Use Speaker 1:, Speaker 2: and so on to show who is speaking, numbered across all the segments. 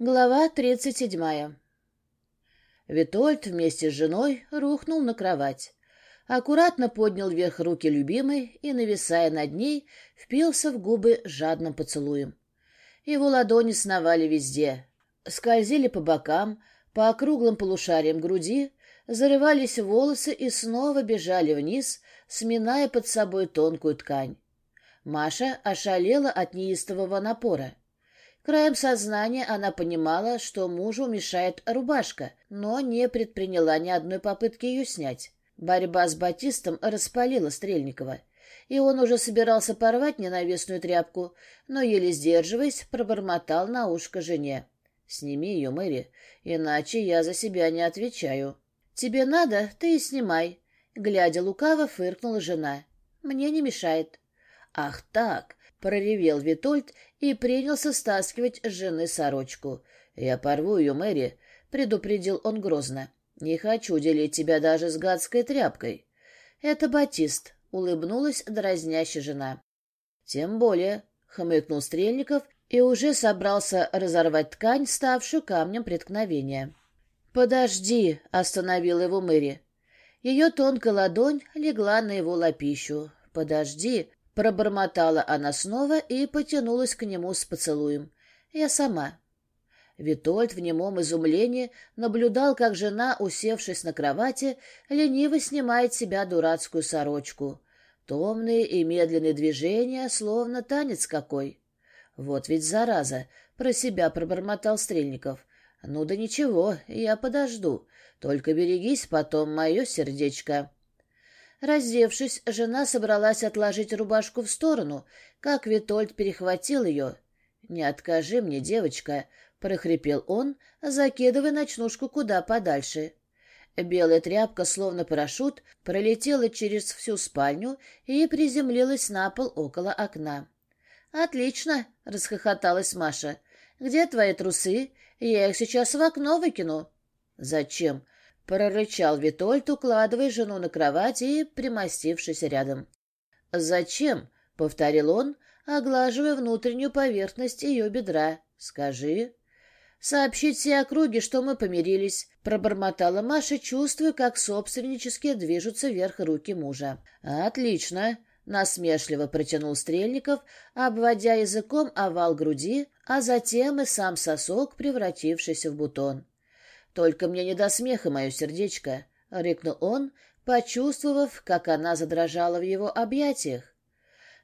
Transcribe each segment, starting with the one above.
Speaker 1: Глава тридцать седьмая. Витольд вместе с женой рухнул на кровать. Аккуратно поднял вверх руки любимой и, нависая над ней, впился в губы жадным поцелуем. Его ладони сновали везде, скользили по бокам, по округлым полушариям груди, зарывались в волосы и снова бежали вниз, сминая под собой тонкую ткань. Маша ошалела от неистового напора — Краем сознания она понимала, что мужу мешает рубашка, но не предприняла ни одной попытки ее снять. Борьба с Батистом распалила Стрельникова, и он уже собирался порвать ненавистную тряпку, но, еле сдерживаясь, пробормотал на ушко жене. «Сними ее, Мэри, иначе я за себя не отвечаю». «Тебе надо, ты и снимай», — глядя лукаво, фыркнула жена. «Мне не мешает». «Ах так!» проревел Витольд и принялся стаскивать с жены сорочку. «Я порву ее, Мэри», — предупредил он грозно. «Не хочу делить тебя даже с гадской тряпкой». «Это Батист», — улыбнулась дразнящая жена. «Тем более», — хмыкнул Стрельников и уже собрался разорвать ткань, ставшую камнем преткновения. «Подожди», — остановил его Мэри. Ее тонкая ладонь легла на его лапищу. «Подожди», Пробормотала она снова и потянулась к нему с поцелуем. «Я сама». Витольд в немом изумлении наблюдал, как жена, усевшись на кровати, лениво снимает с себя дурацкую сорочку. Томные и медленные движения, словно танец какой. «Вот ведь зараза!» — про себя пробормотал Стрельников. «Ну да ничего, я подожду. Только берегись потом, мое сердечко». Раздевшись, жена собралась отложить рубашку в сторону, как Витольд перехватил ее. «Не откажи мне, девочка», — прохрипел он, закидывая ночнушку куда подальше. Белая тряпка, словно парашют, пролетела через всю спальню и приземлилась на пол около окна. «Отлично!» — расхохоталась Маша. «Где твои трусы? Я их сейчас в окно выкину». «Зачем?» прорычал Витольд, укладывая жену на кровать и примостившись рядом. «Зачем?» — повторил он, оглаживая внутреннюю поверхность ее бедра. «Скажи». «Сообщить все округе, что мы помирились», — пробормотала Маша, чувствуя, как собственнически движутся вверх руки мужа. «Отлично», — насмешливо протянул Стрельников, обводя языком овал груди, а затем и сам сосок, превратившийся в бутон. «Только мне не до смеха мое сердечко», — рыкнул он, почувствовав, как она задрожала в его объятиях.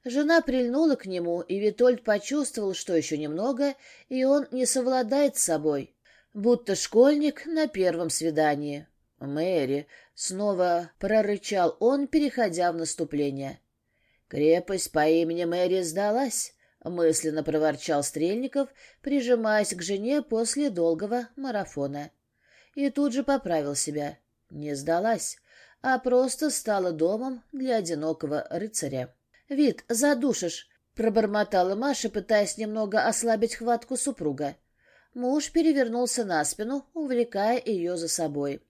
Speaker 1: Жена прильнула к нему, и Витольд почувствовал, что еще немного, и он не совладает с собой, будто школьник на первом свидании. «Мэри!» — снова прорычал он, переходя в наступление. «Крепость по имени Мэри сдалась», — мысленно проворчал Стрельников, прижимаясь к жене после долгого марафона и тут же поправил себя. Не сдалась, а просто стала домом для одинокого рыцаря. «Вид, задушишь!» — пробормотала Маша, пытаясь немного ослабить хватку супруга. Муж перевернулся на спину, увлекая ее за собой.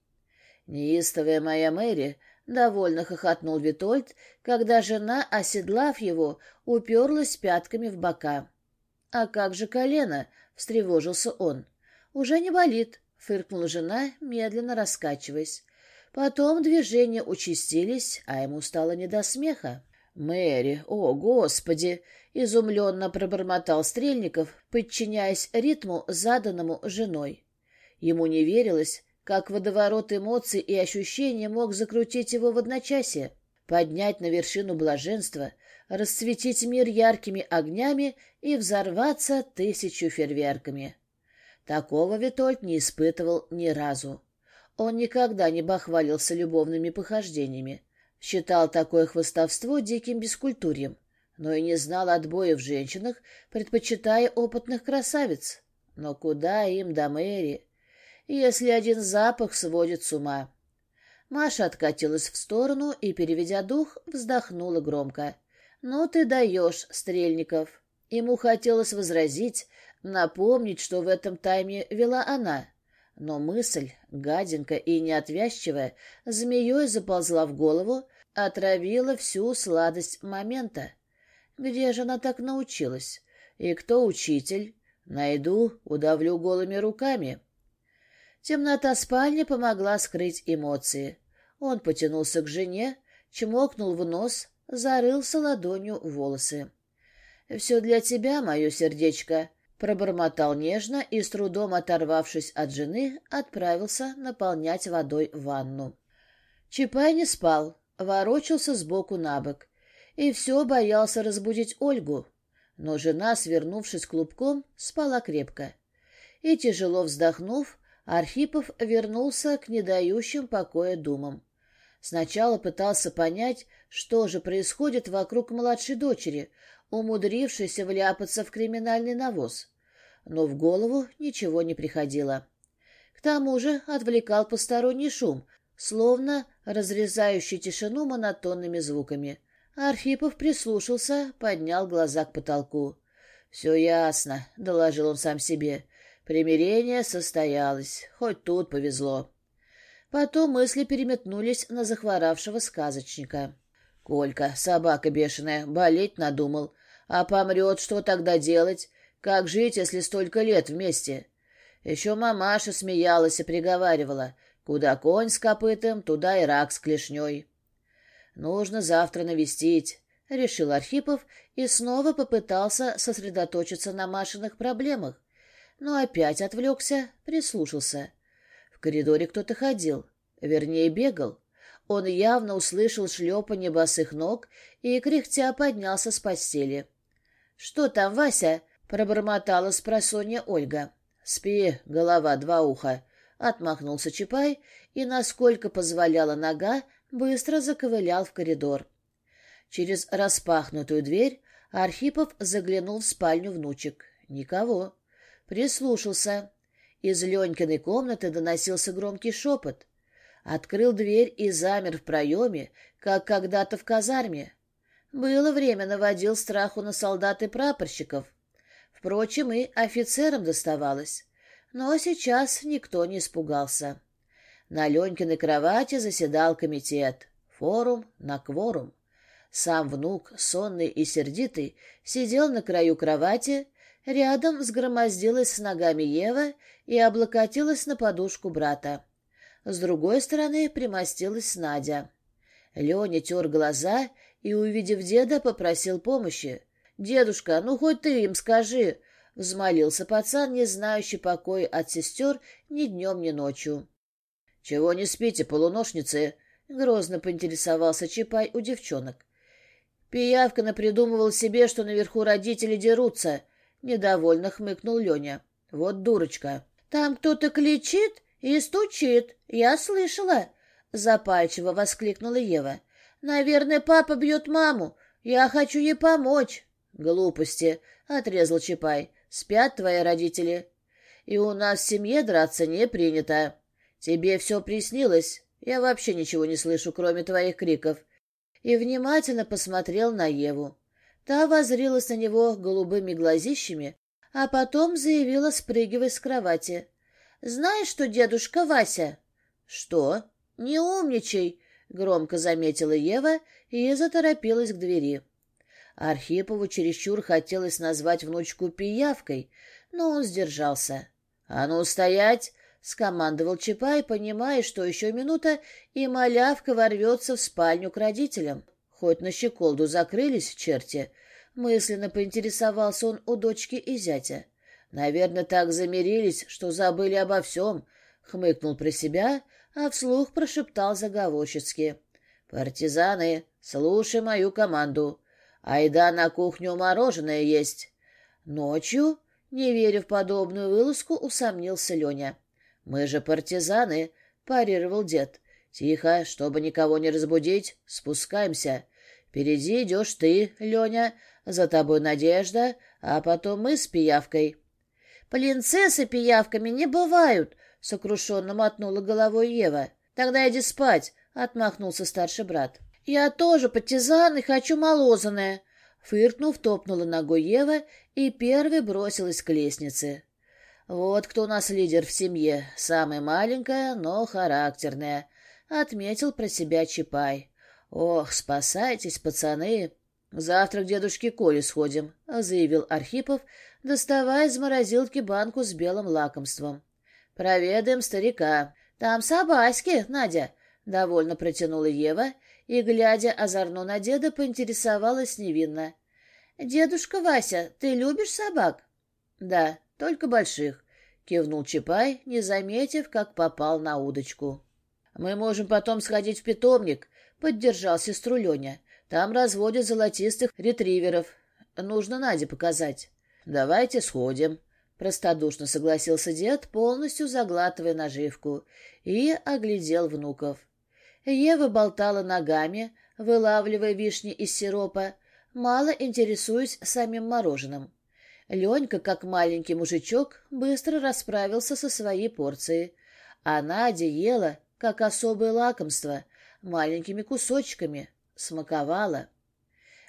Speaker 1: «Неистовая моя Мэри!» — довольно хохотнул Витольд, когда жена, оседлав его, уперлась пятками в бока. «А как же колено?» — встревожился он. «Уже не болит. фыркнула жена, медленно раскачиваясь. Потом движения участились, а ему стало не до смеха. «Мэри, о, Господи!» — изумленно пробормотал Стрельников, подчиняясь ритму, заданному женой. Ему не верилось, как водоворот эмоций и ощущений мог закрутить его в одночасье, поднять на вершину блаженства, расцветить мир яркими огнями и взорваться тысячу фейерверками. Такого Витольд не испытывал ни разу. Он никогда не бахвалился любовными похождениями, считал такое хвостовство диким бескультурьем, но и не знал отбоя в женщинах, предпочитая опытных красавиц. Но куда им до Мэри, если один запах сводит с ума? Маша откатилась в сторону и, переведя дух, вздохнула громко. «Ну ты даешь, Стрельников!» Ему хотелось возразить, Напомнить, что в этом тайме вела она. Но мысль, гаденькая и неотвязчивая, змеей заползла в голову, отравила всю сладость момента. Где же она так научилась? И кто учитель? Найду, удавлю голыми руками. Темнота спальни помогла скрыть эмоции. Он потянулся к жене, чмокнул в нос, зарылся ладонью в волосы. «Все для тебя, мое сердечко», Пробормотал нежно и, с трудом оторвавшись от жены, отправился наполнять водой ванну. Чапай не спал, ворочался сбоку на бок и все боялся разбудить Ольгу. Но жена, свернувшись клубком, спала крепко. И, тяжело вздохнув, Архипов вернулся к недающим покоя думам. Сначала пытался понять, что же происходит вокруг младшей дочери, умудрившийся вляпаться в криминальный навоз. Но в голову ничего не приходило. К тому же отвлекал посторонний шум, словно разрезающий тишину монотонными звуками. Архипов прислушался, поднял глаза к потолку. «Все ясно», — доложил он сам себе. «Примирение состоялось, хоть тут повезло». Потом мысли переметнулись на захворавшего сказочника. «Колька, собака бешеная, болеть надумал. А помрет, что тогда делать? Как жить, если столько лет вместе? Еще мамаша смеялась и приговаривала. Куда конь с копытом, туда и рак с клешней. Нужно завтра навестить. — решил Архипов и снова попытался сосредоточиться на Машиных проблемах, но опять отвлекся, прислушался. В коридоре кто-то ходил, вернее, бегал. Он явно услышал шлепанье босых ног и, кряхтя, поднялся с постели. «Что там, Вася?» — пробормотала спросонья Ольга. «Спи, голова, два уха!» — отмахнулся Чапай и, насколько позволяла нога, быстро заковылял в коридор. Через распахнутую дверь Архипов заглянул в спальню внучек. Никого. Прислушался. Из Ленькиной комнаты доносился громкий шепот. Открыл дверь и замер в проеме, как когда-то в казарме. Было время, наводил страх у на солдат и прапорщиков. Впрочем, и офицерам доставалось. Но сейчас никто не испугался. На Ленькиной кровати заседал комитет. Форум на кворум. Сам внук, сонный и сердитый, сидел на краю кровати, рядом сгромоздилась с ногами Ева и облокотилась на подушку брата. С другой стороны примостилась Надя. Леня тер глаза и, увидев деда, попросил помощи. «Дедушка, ну хоть ты им скажи!» — взмолился пацан, не знающий покоя от сестер ни днем, ни ночью. «Чего не спите, полуношницы?» — грозно поинтересовался Чапай у девчонок. Пиявка напридумывал себе, что наверху родители дерутся. Недовольно хмыкнул Леня. «Вот дурочка!» «Там кто-то кричит и стучит, я слышала!» Запальчиво воскликнула Ева. «Наверное, папа бьет маму. Я хочу ей помочь». «Глупости», — отрезал Чапай. «Спят твои родители. И у нас в семье драться не принято. Тебе все приснилось. Я вообще ничего не слышу, кроме твоих криков». И внимательно посмотрел на Еву. Та возрилась на него голубыми глазищами, а потом заявила, спрыгивая с кровати. «Знаешь что, дедушка Вася?» «Что?» «Не умничай!» громко заметила Ева и заторопилась к двери. Архипову чересчур хотелось назвать внучку пиявкой, но он сдержался. «А ну, стоять!» — скомандовал Чапай, понимая, что еще минута, и малявка ворвется в спальню к родителям. Хоть на щеколду закрылись черти, мысленно поинтересовался он у дочки и зятя. Наверное, так замирились, что забыли обо всем, — хмыкнул про себя, а вслух прошептал заговорщицки. «Партизаны, слушай мою команду. Айда на кухню мороженое есть». «Ночью?» — не веря в подобную вылазку, усомнился Леня. «Мы же партизаны», — парировал дед. «Тихо, чтобы никого не разбудить, спускаемся. Впереди идешь ты, Леня, за тобой Надежда, а потом мы с пиявкой». «Полинцы пиявками не бывают!» сокрушенно мотнула головой Ева. «Тогда иди спать!» — отмахнулся старший брат. «Я тоже партизан и хочу молозанное!» Фыркнув, топнула ногой Ева и первой бросилась к лестнице. «Вот кто у нас лидер в семье, самая маленькая, но характерная», — отметил про себя Чапай. «Ох, спасайтесь, пацаны!» «Завтра к дедушке Коле сходим», — заявил Архипов, доставая из морозилки банку с белым лакомством. «Проведаем старика. Там собаськи, Надя!» — довольно протянула Ева и, глядя озорно на деда, поинтересовалась невинно. «Дедушка Вася, ты любишь собак?» «Да, только больших», — кивнул Чапай, не заметив, как попал на удочку. «Мы можем потом сходить в питомник», — поддержал сестру Леня. «Там разводят золотистых ретриверов. Нужно Наде показать». «Давайте сходим», Простодушно согласился дед, полностью заглатывая наживку, и оглядел внуков. Ева болтала ногами, вылавливая вишни из сиропа, мало интересуясь самим мороженым. Ленька, как маленький мужичок, быстро расправился со своей порцией. А Надя ела, как особое лакомство, маленькими кусочками, смаковала.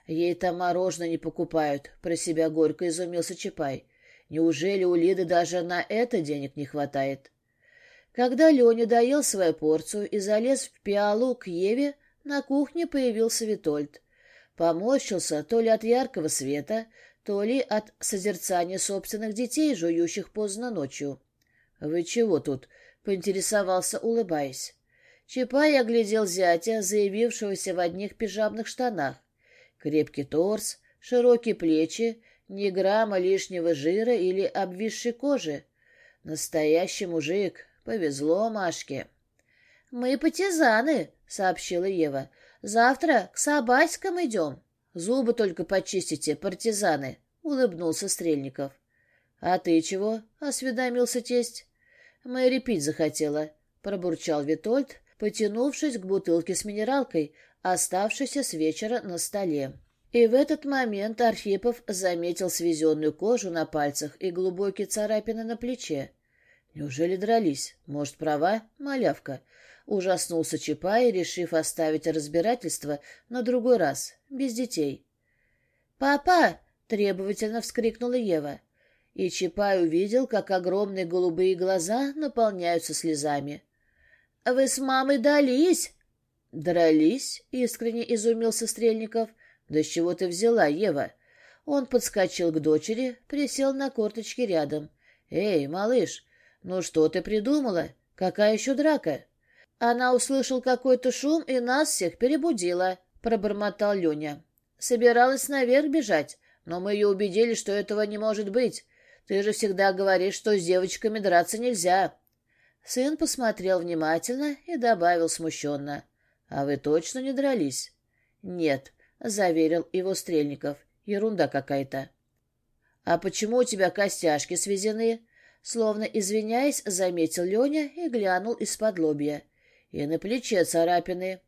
Speaker 1: «Ей там мороженое не покупают», — про себя горько изумился Чапай. Неужели у Лиды даже на это денег не хватает? Когда Леня доел свою порцию и залез в пиалу к Еве, на кухне появился Витольд. Поморщился то ли от яркого света, то ли от созерцания собственных детей, жующих поздно ночью. — Вы чего тут? — поинтересовался, улыбаясь. Чапай оглядел зятя, заявившегося в одних пижамных штанах. Крепкий торс, широкие плечи, ни грамма лишнего жира или обвисшей кожи. Настоящий мужик. Повезло Машке. «Мы партизаны», — сообщила Ева. «Завтра к Собаськам идем». «Зубы только почистите, партизаны», — улыбнулся Стрельников. «А ты чего?» — осведомился тесть. «Мэри пить захотела», — пробурчал Витольд, потянувшись к бутылке с минералкой, оставшейся с вечера на столе. И в этот момент Архипов заметил свезенную кожу на пальцах и глубокие царапины на плече. «Неужели дрались? Может, права, малявка?» Ужаснулся Чапай, решив оставить разбирательство на другой раз, без детей. «Папа!» — требовательно вскрикнула Ева. И Чапай увидел, как огромные голубые глаза наполняются слезами. «Вы с мамой дались?» «Дрались?» — искренне изумился Стрельников — «Да с чего ты взяла, Ева?» Он подскочил к дочери, присел на корточки рядом. «Эй, малыш, ну что ты придумала? Какая еще драка?» Она услышал какой-то шум и нас всех перебудила, — пробормотал Леня. Собиралась наверх бежать, но мы ее убедили, что этого не может быть. Ты же всегда говоришь, что с девочками драться нельзя. Сын посмотрел внимательно и добавил смущенно. — А вы точно не дрались? — Нет, заверил его Стрельников. Ерунда какая-то. А почему у тебя костяшки свезены? Словно извиняясь, заметил Леня и глянул из-под лобья. И на плече царапины.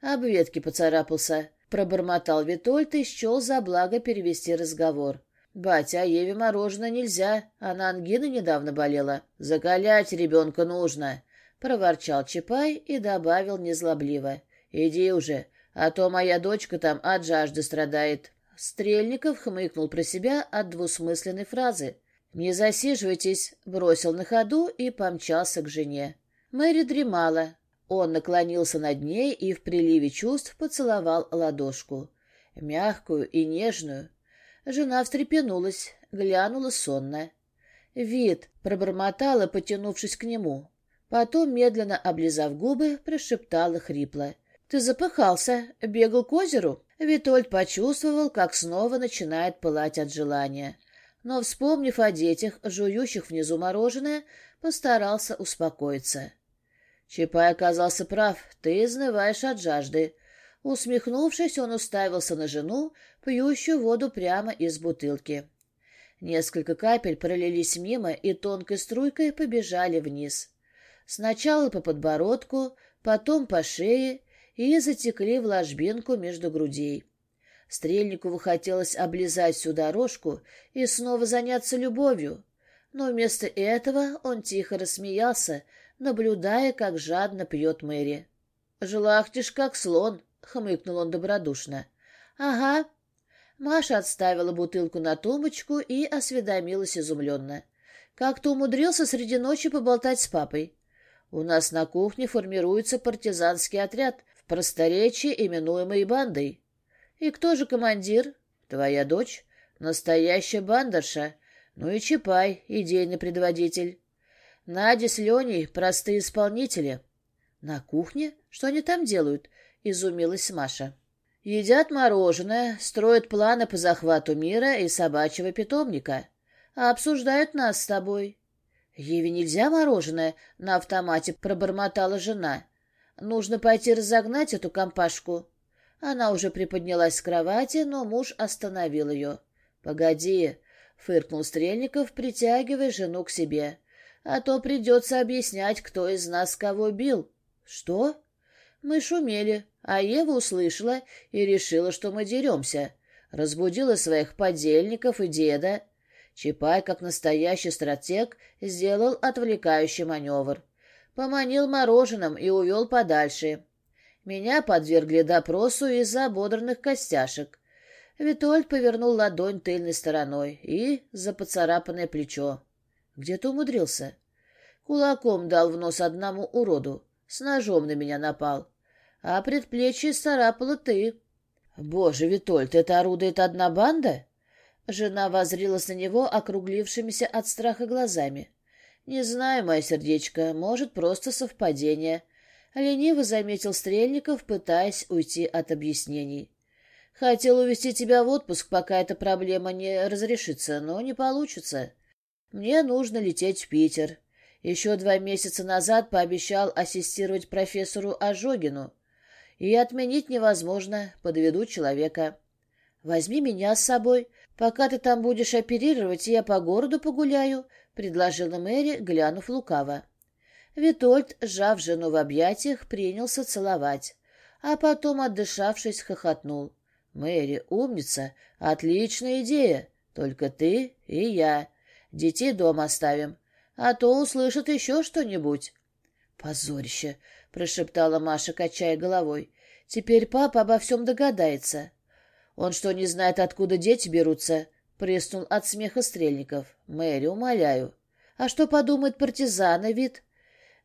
Speaker 1: Об ветке поцарапался. Пробормотал Витольд и счел за благо перевести разговор. «Батя, Еве мороженое нельзя. Она ангина недавно болела. Закалять ребенка нужно», — проворчал Чапай и добавил незлобливо. «Иди уже. а то моя дочка там от жажды страдает». Стрельников хмыкнул про себя от двусмысленной фразы. «Не засиживайтесь», — бросил на ходу и помчался к жене. Мэри дремала. Он наклонился над ней и в приливе чувств поцеловал ладошку. Мягкую и нежную, Жена встрепенулась, глянула сонно. «Вид!» — пробормотала, потянувшись к нему. Потом, медленно облизав губы, прошептала хрипло. Ты запыхался, бегал к озеру? Витольд почувствовал, как снова начинает пылать от желания. Но, вспомнив о детях, жующих внизу мороженое, постарался успокоиться. Чапай оказался прав, ты изнываешь от жажды. Усмехнувшись, он уставился на жену, пьющую воду прямо из бутылки. Несколько капель пролились мимо и тонкой струйкой побежали вниз. Сначала по подбородку, потом по шее и затекли в ложбинку между грудей. Стрельникову хотелось облизать всю дорожку и снова заняться любовью, но вместо этого он тихо рассмеялся, наблюдая, как жадно пьет Мэри. «Жлахтишь, как слон», — хмыкнул он добродушно. «Ага». Маша отставила бутылку на тумбочку и осведомилась изумленно. «Как ты умудрился среди ночи поболтать с папой?» «У нас на кухне формируется партизанский отряд», просторечии, именуемой бандой. И кто же командир? Твоя дочь? Настоящая бандерша. Ну и Чапай, идейный предводитель. Надя с Леней — простые исполнители. На кухне? Что они там делают? Изумилась Маша. Едят мороженое, строят планы по захвату мира и собачьего питомника. А обсуждают нас с тобой. Еве нельзя мороженое, на автомате пробормотала жена. Нужно пойти разогнать эту компашку. Она уже приподнялась с кровати, но муж остановил ее. «Погоди», — фыркнул Стрельников, притягивая жену к себе. «А то придется объяснять, кто из нас кого бил». «Что?» «Мы шумели, а Ева услышала и решила, что мы деремся. Разбудила своих подельников и деда. Чапай, как настоящий стратег, сделал отвлекающий маневр. Поманил мороженым и увел подальше. Меня подвергли допросу из-за ободранных костяшек. Витольд повернул ладонь тыльной стороной и за поцарапанное плечо. Где ты умудрился? Кулаком дал в нос одному уроду. С ножом на меня напал. А предплечье царапала ты. Боже, Витольд, это орудует одна банда? Жена возрилась на «Не знаю, мое сердечко, может, просто совпадение», — лениво заметил Стрельников, пытаясь уйти от объяснений. «Хотел увезти тебя в отпуск, пока эта проблема не разрешится, но не получится. Мне нужно лететь в Питер. Еще два месяца назад пообещал ассистировать профессору Ожогину. И отменить невозможно, подведу человека. Возьми меня с собой. Пока ты там будешь оперировать, я по городу погуляю, предложила Мэри, глянув лукаво. Витольд, сжав жену в объятиях, принялся целовать, а потом, отдышавшись, хохотнул. «Мэри, умница! Отличная идея! Только ты и я. Детей дома оставим, а то услышат еще что-нибудь». «Позорище!» — прошептала Маша, качая головой. «Теперь папа обо всем догадается». «Он что, не знает, откуда дети берутся?» Приснул от смеха Стрельников. Мэри, умоляю. А что подумает партизаны вид?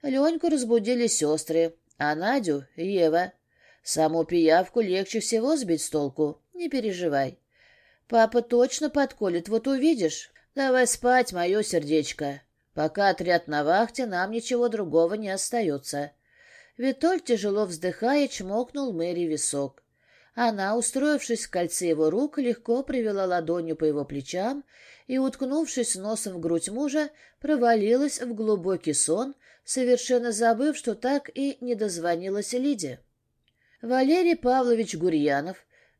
Speaker 1: Леньку разбудили сестры, а Надю — Ева. Саму пиявку легче всего сбить с толку, не переживай. Папа точно подколет, вот увидишь. Давай спать, мое сердечко. Пока отряд на вахте, нам ничего другого не остается. Витоль, тяжело вздыхая, чмокнул Мэри висок. Она, устроившись в кольце его рук, легко привела ладонью по его плечам и, уткнувшись носом в грудь мужа, провалилась в глубокий сон, совершенно забыв, что так и не дозвонилась Лиде. Валерий Павлович Гурьянов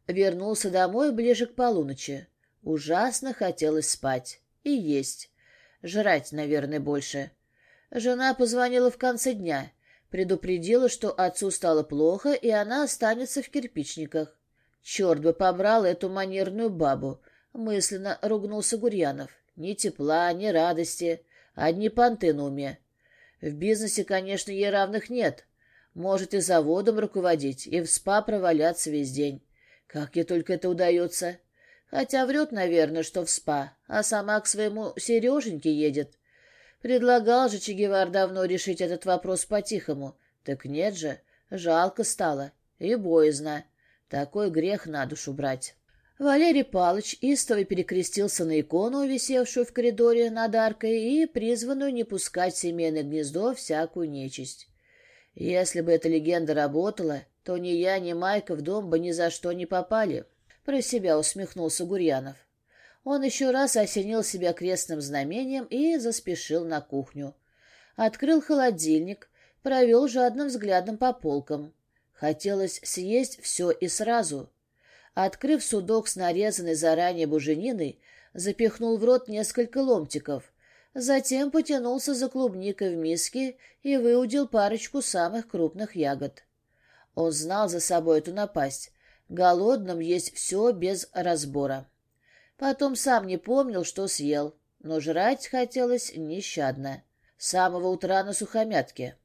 Speaker 1: вернулся домой ближе к полуночи. Ужасно хотелось спать. И есть. Жрать, наверное, больше. Жена позвонила в конце дня — предупредила, что отцу стало плохо, и она останется в кирпичниках. Черт бы побрал эту манерную бабу, мысленно ругнулся Гурьянов. Ни тепла, ни радости, одни понты на уме. В бизнесе, конечно, ей равных нет. Может и заводом руководить, и в спа проваляться весь день. Как ей только это удается. Хотя врет, наверное, что в спа, а сама к своему Сереженьке едет. Предлагал же Че Гевар давно решить этот вопрос по-тихому. Так нет же, жалко стало и боязно. Такой грех на душу брать. Валерий Палыч истово перекрестился на икону, висевшую в коридоре над аркой, и призванную не пускать в семейное гнездо всякую нечисть. Если бы эта легенда работала, то ни я, ни Майка в дом бы ни за Он еще раз осенил себя крестным знамением и заспешил на кухню. Открыл холодильник, провел жадным взглядом по полкам. Хотелось съесть все и сразу. Открыв судок с нарезанной заранее бужениной, запихнул в рот несколько ломтиков. Затем потянулся за клубникой в миске и выудил парочку самых крупных ягод. Он знал за собой эту напасть. Голодным есть все без разбора. Потом сам не помнил, что съел, но жрать хотелось нещадно. С самого утра на сухомятке.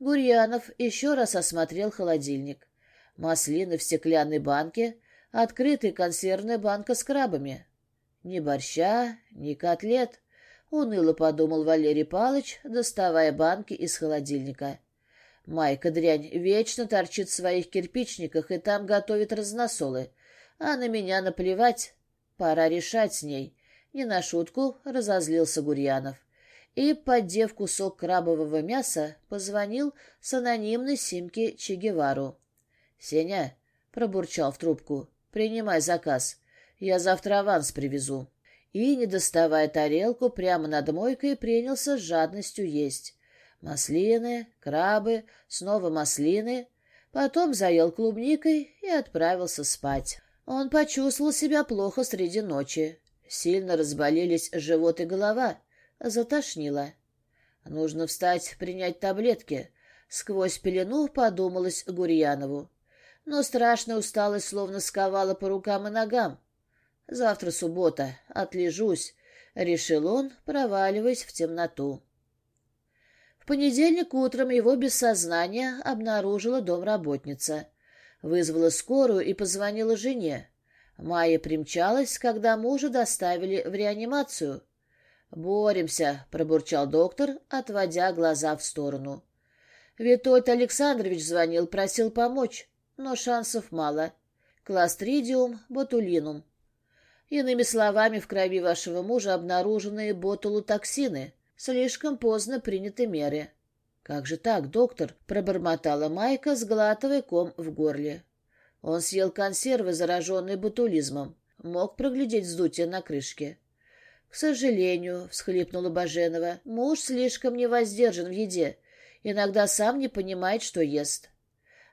Speaker 1: Гурьянов еще раз осмотрел холодильник. Маслины в стеклянной банке, открытая консервная банка с крабами. Ни борща, ни котлет —— уныло подумал Валерий Палыч, доставая банки из холодильника. Майка дрянь вечно торчит в своих кирпичниках и там готовит разносолы, а на меня наплевать. Пора решать с ней. Не на шутку разозлился Гурьянов. И, поддев кусок крабового мяса, позвонил с анонимной симки Че Гевару. «Сеня», — пробурчал в трубку, — «принимай заказ. Я завтра аванс привезу». И, не доставая тарелку, прямо над мойкой принялся с жадностью есть. Маслины, крабы, снова маслины. Потом заел клубникой и отправился спать. Он почувствовал себя плохо среди ночи. Сильно разболелись живот и голова. Затошнило. Нужно встать, принять таблетки. Сквозь пелену подумалось Гурьянову. Но страшная усталость словно сковала по рукам и ногам. Завтра суббота, отлежусь, — решил он, проваливаясь в темноту. В понедельник утром его без сознания обнаружила домработница. Вызвала скорую и позвонила жене. Майя примчалась, когда мужа доставили в реанимацию. «Боремся», — пробурчал доктор, отводя глаза в сторону. Витольд Александрович звонил, просил помочь, но шансов мало. Кластридиум ботулинум. Иными словами, в крови вашего мужа обнаружены ботулотоксины. Слишком поздно приняты меры. Как же так, доктор? Пробормотала Майка, с сглатывая ком в горле. Он съел консервы, зараженные ботулизмом. Мог проглядеть вздутие на крышке. «К сожалению», — всхлипнула Баженова, — «муж слишком невоздержан в еде. Иногда сам не понимает, что ест».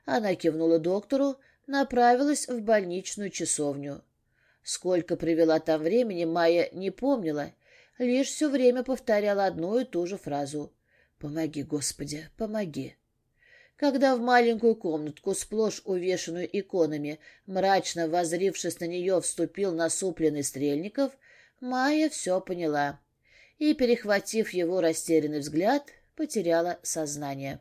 Speaker 1: Она кивнула доктору, направилась в больничную часовню. Сколько привела там времени, Майя не помнила, лишь все время повторяла одну и ту же фразу. Помоги, Господи, помоги. Когда в маленькую комнатку, сплошь увешанную иконами, мрачно возрившись на нее, вступил насупленный Стрельников, Майя все поняла и, перехватив его растерянный взгляд, потеряла сознание.